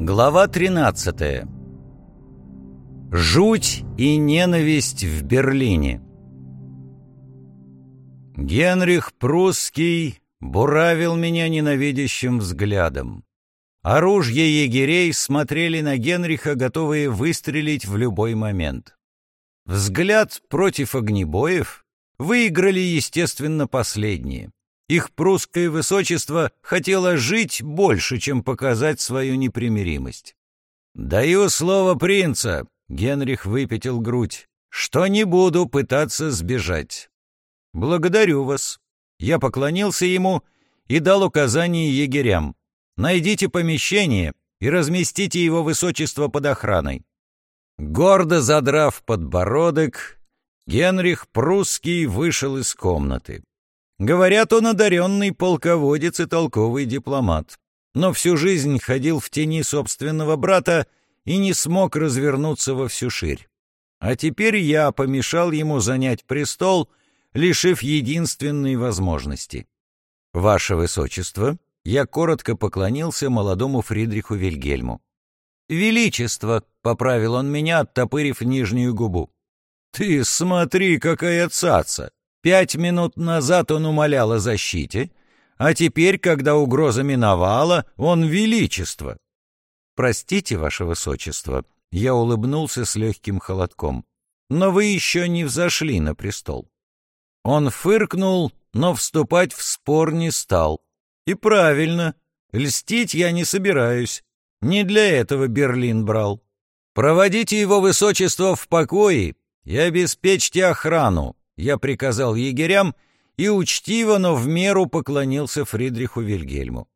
Глава 13. Жуть и ненависть в Берлине. Генрих Прусский буравил меня ненавидящим взглядом. Оружие егерей смотрели на Генриха, готовые выстрелить в любой момент. Взгляд против огнебоев выиграли, естественно, последние. Их прусское высочество хотело жить больше, чем показать свою непримиримость. «Даю слово принца», — Генрих выпятил грудь, — «что не буду пытаться сбежать». «Благодарю вас». Я поклонился ему и дал указание егерям. «Найдите помещение и разместите его высочество под охраной». Гордо задрав подбородок, Генрих Прусский вышел из комнаты. Говорят, он одаренный полководец и толковый дипломат, но всю жизнь ходил в тени собственного брата и не смог развернуться во всю ширь. А теперь я помешал ему занять престол, лишив единственной возможности. «Ваше Высочество», — я коротко поклонился молодому Фридриху Вильгельму. «Величество», — поправил он меня, оттопырив нижнюю губу. «Ты смотри, какая цаца! Пять минут назад он умолял о защите, а теперь, когда угроза миновала, он величество. Простите, ваше высочество, я улыбнулся с легким холодком, но вы еще не взошли на престол. Он фыркнул, но вступать в спор не стал. И правильно, льстить я не собираюсь. Не для этого Берлин брал. Проводите его высочество в покое и обеспечьте охрану, я приказал егерям и учтиво, но в меру поклонился Фридриху Вильгельму.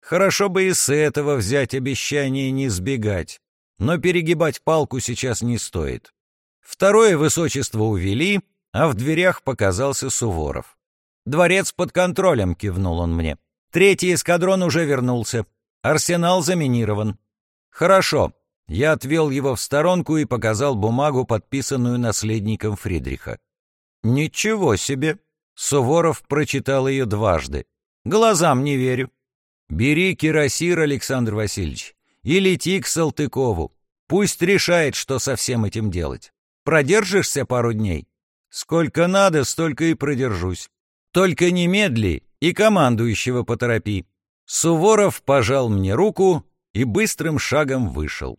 Хорошо бы и с этого взять обещание не сбегать, но перегибать палку сейчас не стоит. Второе высочество увели, а в дверях показался Суворов. «Дворец под контролем», — кивнул он мне. «Третий эскадрон уже вернулся. Арсенал заминирован». «Хорошо». Я отвел его в сторонку и показал бумагу, подписанную наследником Фридриха. «Ничего себе!» — Суворов прочитал ее дважды. «Глазам не верю. Бери кирасир, Александр Васильевич, и лети к Салтыкову. Пусть решает, что со всем этим делать. Продержишься пару дней? Сколько надо, столько и продержусь. Только немедли и командующего поторопи». Суворов пожал мне руку и быстрым шагом вышел.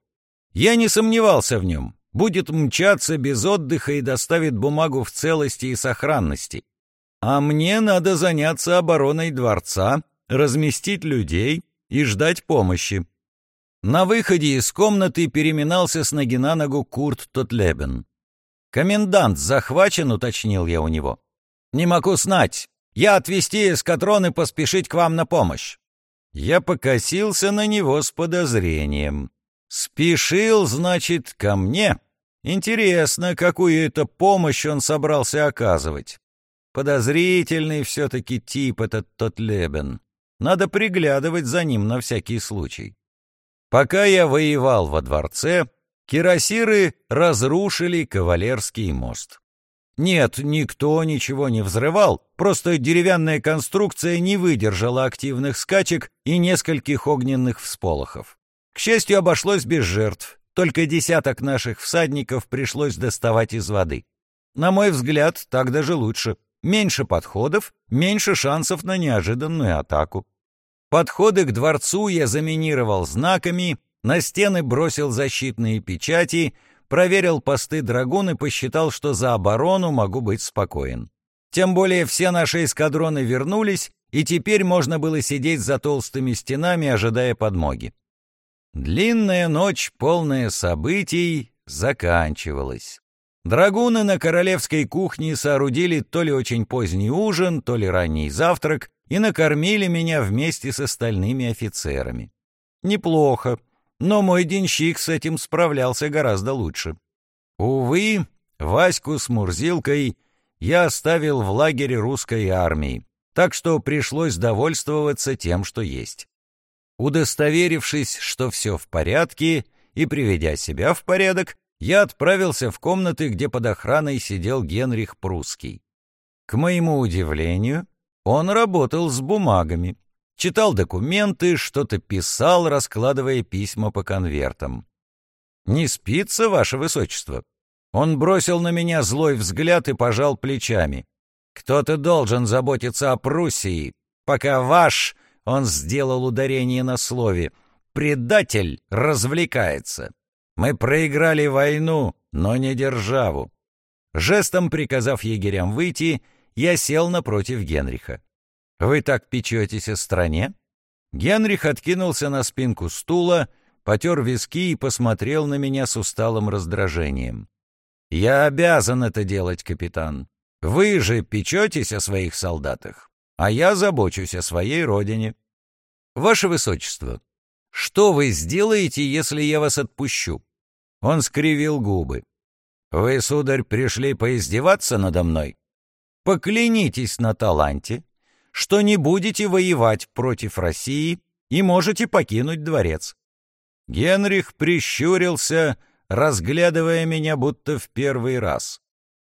Я не сомневался в нем будет мчаться без отдыха и доставит бумагу в целости и сохранности. А мне надо заняться обороной дворца, разместить людей и ждать помощи. На выходе из комнаты переминался с ноги на ногу Курт Тотлебен. «Комендант захвачен», — уточнил я у него. «Не могу знать. Я отвезти эскадрон и поспешить к вам на помощь». Я покосился на него с подозрением. «Спешил, значит, ко мне?» Интересно, какую это помощь он собрался оказывать. Подозрительный все-таки тип этот тот Лебен. Надо приглядывать за ним на всякий случай. Пока я воевал во дворце, кирасиры разрушили кавалерский мост. Нет, никто ничего не взрывал, просто деревянная конструкция не выдержала активных скачек и нескольких огненных всполохов. К счастью, обошлось без жертв, только десяток наших всадников пришлось доставать из воды. На мой взгляд, так даже лучше. Меньше подходов, меньше шансов на неожиданную атаку. Подходы к дворцу я заминировал знаками, на стены бросил защитные печати, проверил посты драгун и посчитал, что за оборону могу быть спокоен. Тем более все наши эскадроны вернулись, и теперь можно было сидеть за толстыми стенами, ожидая подмоги. Длинная ночь, полная событий, заканчивалась. Драгуны на королевской кухне соорудили то ли очень поздний ужин, то ли ранний завтрак и накормили меня вместе с остальными офицерами. Неплохо, но мой денщик с этим справлялся гораздо лучше. Увы, Ваську с Мурзилкой я оставил в лагере русской армии, так что пришлось довольствоваться тем, что есть. Удостоверившись, что все в порядке, и приведя себя в порядок, я отправился в комнаты, где под охраной сидел Генрих Прусский. К моему удивлению, он работал с бумагами. читал документы, что-то писал, раскладывая письма по конвертам. «Не спится, ваше высочество?» Он бросил на меня злой взгляд и пожал плечами. «Кто-то должен заботиться о Пруссии, пока ваш...» — он сделал ударение на слове. «Предатель развлекается. Мы проиграли войну, но не державу». Жестом приказав егерям выйти, я сел напротив Генриха. «Вы так печетесь о стране?» Генрих откинулся на спинку стула, потер виски и посмотрел на меня с усталым раздражением. «Я обязан это делать, капитан. Вы же печетесь о своих солдатах, а я забочусь о своей родине. Ваше Высочество, что вы сделаете, если я вас отпущу?» Он скривил губы. «Вы, сударь, пришли поиздеваться надо мной? Поклянитесь на таланте, что не будете воевать против России и можете покинуть дворец». Генрих прищурился, разглядывая меня будто в первый раз.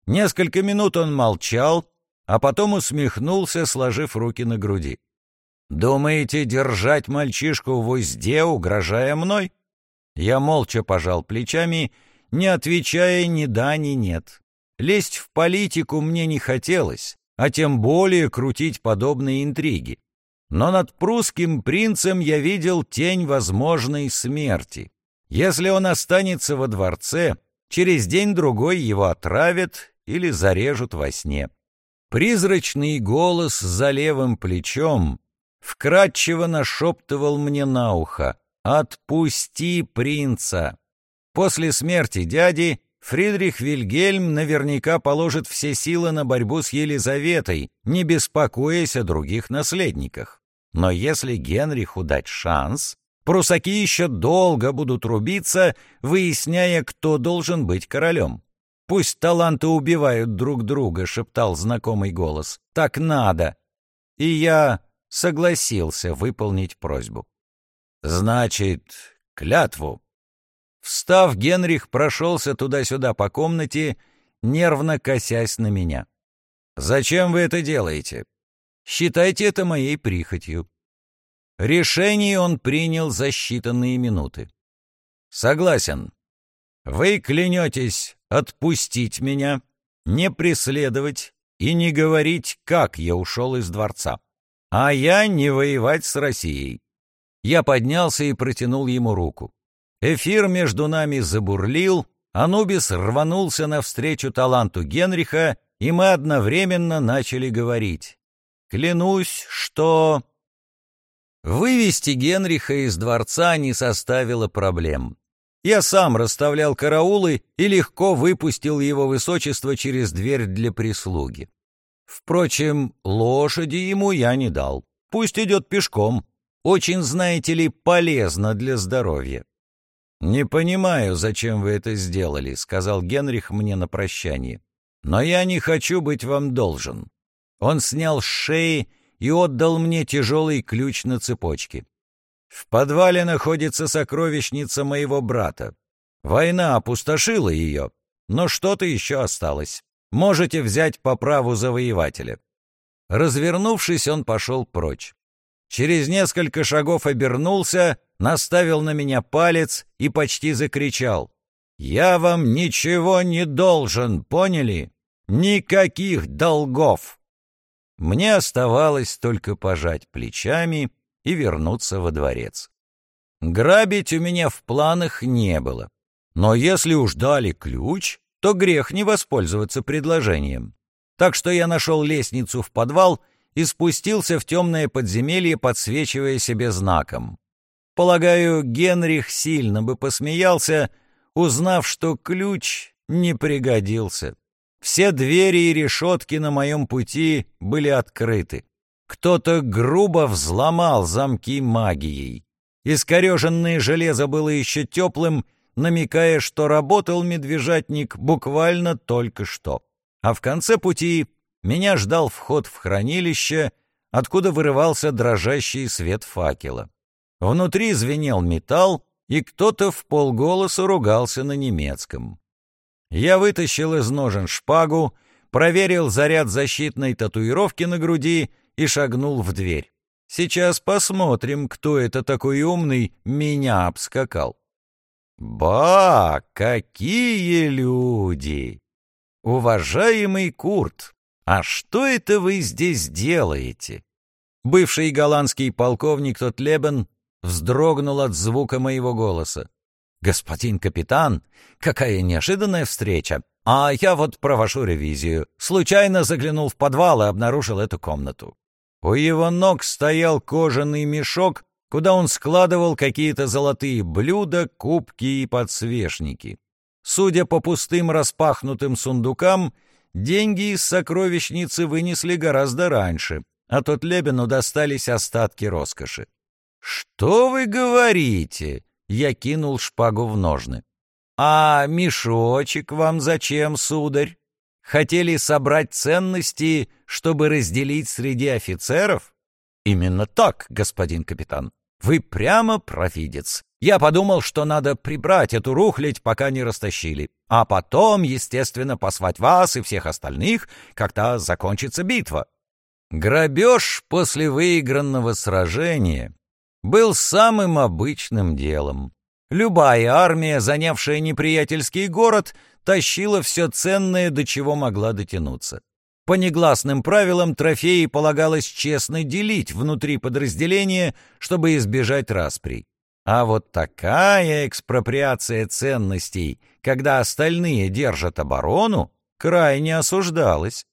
Несколько минут он молчал, а потом усмехнулся, сложив руки на груди. «Думаете держать мальчишку в узде, угрожая мной?» Я молча пожал плечами, не отвечая ни да, ни нет. Лезть в политику мне не хотелось, а тем более крутить подобные интриги. Но над прусским принцем я видел тень возможной смерти. Если он останется во дворце, через день-другой его отравят или зарежут во сне. Призрачный голос за левым плечом вкратчиво нашептывал мне на ухо «Отпусти принца!». После смерти дяди Фридрих Вильгельм наверняка положит все силы на борьбу с Елизаветой, не беспокоясь о других наследниках. Но если Генриху дать шанс, Прусаки еще долго будут рубиться, выясняя, кто должен быть королем. «Пусть таланты убивают друг друга», — шептал знакомый голос. «Так надо». И я согласился выполнить просьбу. «Значит, клятву». Встав, Генрих прошелся туда-сюда по комнате, нервно косясь на меня. «Зачем вы это делаете? Считайте это моей прихотью. Решение он принял за считанные минуты. «Согласен. Вы клянетесь отпустить меня, не преследовать и не говорить, как я ушел из дворца, а я не воевать с Россией». Я поднялся и протянул ему руку. Эфир между нами забурлил, Анубис рванулся навстречу таланту Генриха, и мы одновременно начали говорить. «Клянусь, что...» Вывести Генриха из дворца не составило проблем. Я сам расставлял караулы и легко выпустил его высочество через дверь для прислуги. Впрочем, лошади ему я не дал. Пусть идет пешком. Очень, знаете ли, полезно для здоровья. «Не понимаю, зачем вы это сделали», — сказал Генрих мне на прощание. «Но я не хочу быть вам должен». Он снял с шеи и отдал мне тяжелый ключ на цепочке. В подвале находится сокровищница моего брата. Война опустошила ее, но что-то еще осталось. Можете взять по праву завоевателя». Развернувшись, он пошел прочь. Через несколько шагов обернулся, наставил на меня палец и почти закричал. «Я вам ничего не должен, поняли? Никаких долгов!» Мне оставалось только пожать плечами и вернуться во дворец. Грабить у меня в планах не было. Но если уж дали ключ, то грех не воспользоваться предложением. Так что я нашел лестницу в подвал и спустился в темное подземелье, подсвечивая себе знаком. Полагаю, Генрих сильно бы посмеялся, узнав, что ключ не пригодился. Все двери и решетки на моем пути были открыты. Кто-то грубо взломал замки магией. Искореженное железо было еще теплым, намекая, что работал медвежатник буквально только что. А в конце пути меня ждал вход в хранилище, откуда вырывался дрожащий свет факела. Внутри звенел металл, и кто-то в полголоса ругался на немецком. Я вытащил из ножен шпагу, проверил заряд защитной татуировки на груди и шагнул в дверь. Сейчас посмотрим, кто это такой умный меня обскакал. Ба, какие люди! Уважаемый Курт, а что это вы здесь делаете? Бывший голландский полковник Тотлебен вздрогнул от звука моего голоса. «Господин капитан, какая неожиданная встреча! А я вот провожу ревизию. Случайно заглянул в подвал и обнаружил эту комнату. У его ног стоял кожаный мешок, куда он складывал какие-то золотые блюда, кубки и подсвечники. Судя по пустым распахнутым сундукам, деньги из сокровищницы вынесли гораздо раньше, а тот Лебену достались остатки роскоши. «Что вы говорите?» — я кинул шпагу в ножны. «А мешочек вам зачем, сударь?» Хотели собрать ценности, чтобы разделить среди офицеров? Именно так, господин капитан. Вы прямо провидец. Я подумал, что надо прибрать эту рухлядь, пока не растащили. А потом, естественно, послать вас и всех остальных, когда закончится битва. Грабеж после выигранного сражения был самым обычным делом. Любая армия, занявшая неприятельский город, тащила все ценное, до чего могла дотянуться. По негласным правилам трофеи полагалось честно делить внутри подразделения, чтобы избежать распри. А вот такая экспроприация ценностей, когда остальные держат оборону, крайне осуждалась.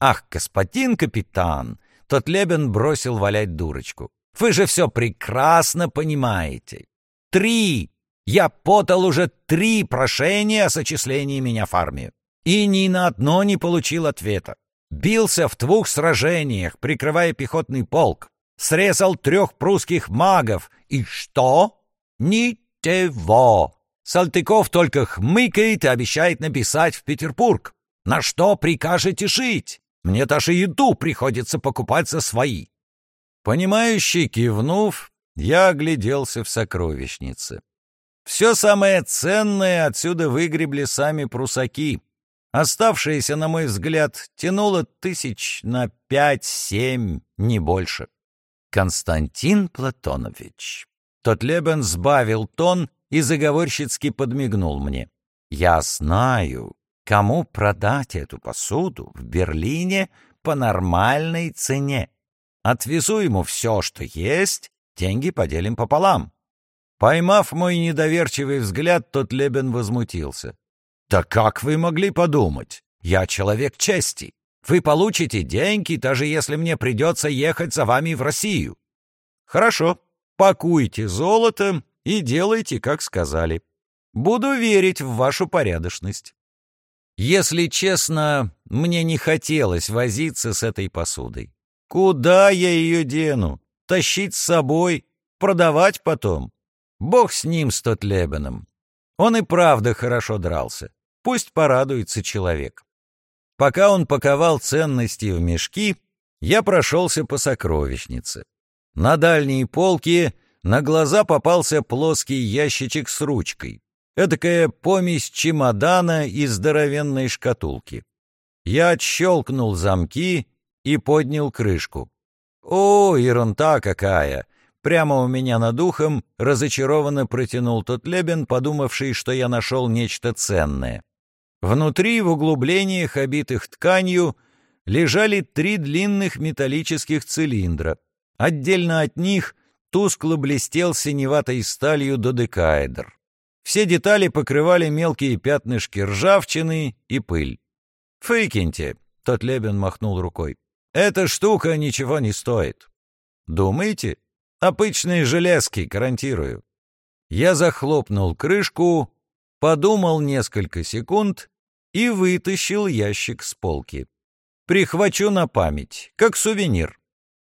«Ах, господин капитан!» — тот Лебен бросил валять дурочку. «Вы же все прекрасно понимаете. Три я подал уже три прошения о сочислении меня в армию. И ни на одно не получил ответа. Бился в двух сражениях, прикрывая пехотный полк. Срезал трех прусских магов. И что? Ничего. Салтыков только хмыкает и обещает написать в Петербург. На что прикажете жить? Мне даже еду приходится покупать за свои. Понимающий кивнув, я огляделся в сокровищнице. Все самое ценное отсюда выгребли сами прусаки. Оставшееся, на мой взгляд, тянуло тысяч на пять-семь, не больше. Константин Платонович. Тот Лебен сбавил тон и заговорщицки подмигнул мне. Я знаю, кому продать эту посуду в Берлине по нормальной цене. Отвезу ему все, что есть, деньги поделим пополам. Поймав мой недоверчивый взгляд, тот Лебен возмутился. «Да как вы могли подумать? Я человек чести. Вы получите деньги, даже если мне придется ехать за вами в Россию». «Хорошо, пакуйте золото и делайте, как сказали. Буду верить в вашу порядочность». Если честно, мне не хотелось возиться с этой посудой. Куда я ее дену? Тащить с собой? Продавать потом? Бог с ним, с Тотлебеном. Он и правда хорошо дрался. Пусть порадуется человек. Пока он паковал ценности в мешки, я прошелся по сокровищнице. На дальней полке на глаза попался плоский ящичек с ручкой. Эдакая помесь чемодана и здоровенной шкатулки. Я отщелкнул замки и поднял крышку. О, ерунда какая! Прямо у меня над ухом разочарованно протянул тот Лебен, подумавший, что я нашел нечто ценное. Внутри, в углублениях, обитых тканью, лежали три длинных металлических цилиндра. Отдельно от них тускло блестел синеватой сталью додекаэдр. Все детали покрывали мелкие пятнышки ржавчины и пыль. «Фыкиньте!» — тот Лебен махнул рукой. «Эта штука ничего не стоит». «Думаете?» Обычные железки, гарантирую. Я захлопнул крышку, подумал несколько секунд и вытащил ящик с полки. Прихвачу на память, как сувенир.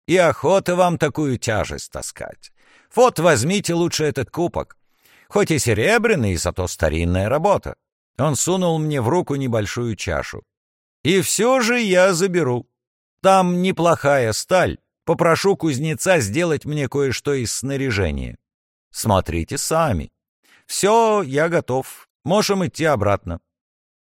И охота вам такую тяжесть таскать. Вот возьмите лучше этот кубок. Хоть и серебряный, зато старинная работа. Он сунул мне в руку небольшую чашу. И все же я заберу. Там неплохая сталь, Попрошу кузнеца сделать мне кое-что из снаряжения. Смотрите сами. Все, я готов. Можем идти обратно.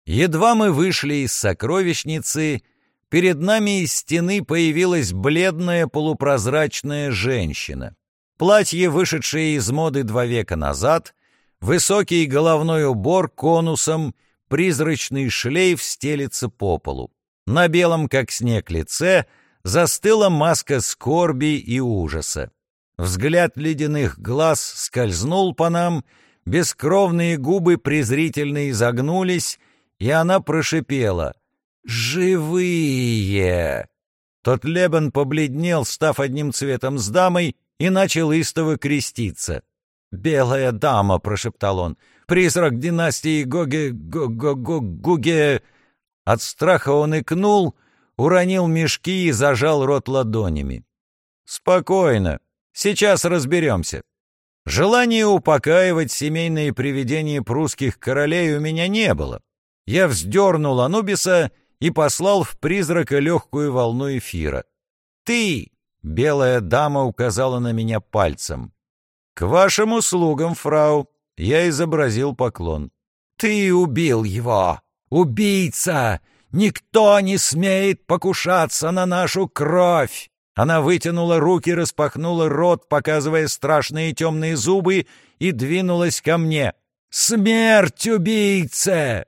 Едва мы вышли из сокровищницы, перед нами из стены появилась бледная полупрозрачная женщина. Платье, вышедшее из моды два века назад, высокий головной убор конусом, призрачный шлейф стелится по полу. На белом, как снег, лице застыла маска скорби и ужаса. Взгляд ледяных глаз скользнул по нам, бескровные губы презрительно изогнулись, и она прошипела «Живые!». Тот Лебен побледнел, став одним цветом с дамой, и начал истово креститься. «Белая дама», — прошептал он, — «призрак династии Гоге... Го-го-го-гуге...» От страха он икнул, уронил мешки и зажал рот ладонями. «Спокойно, сейчас разберемся. Желания упокаивать семейные привидения прусских королей у меня не было. Я вздернул Анубиса и послал в призрака легкую волну эфира. «Ты!» — белая дама указала на меня пальцем. «К вашим услугам, фрау!» — я изобразил поклон. «Ты убил его! Убийца! Никто не смеет покушаться на нашу кровь!» Она вытянула руки, распахнула рот, показывая страшные темные зубы, и двинулась ко мне. «Смерть убийце!»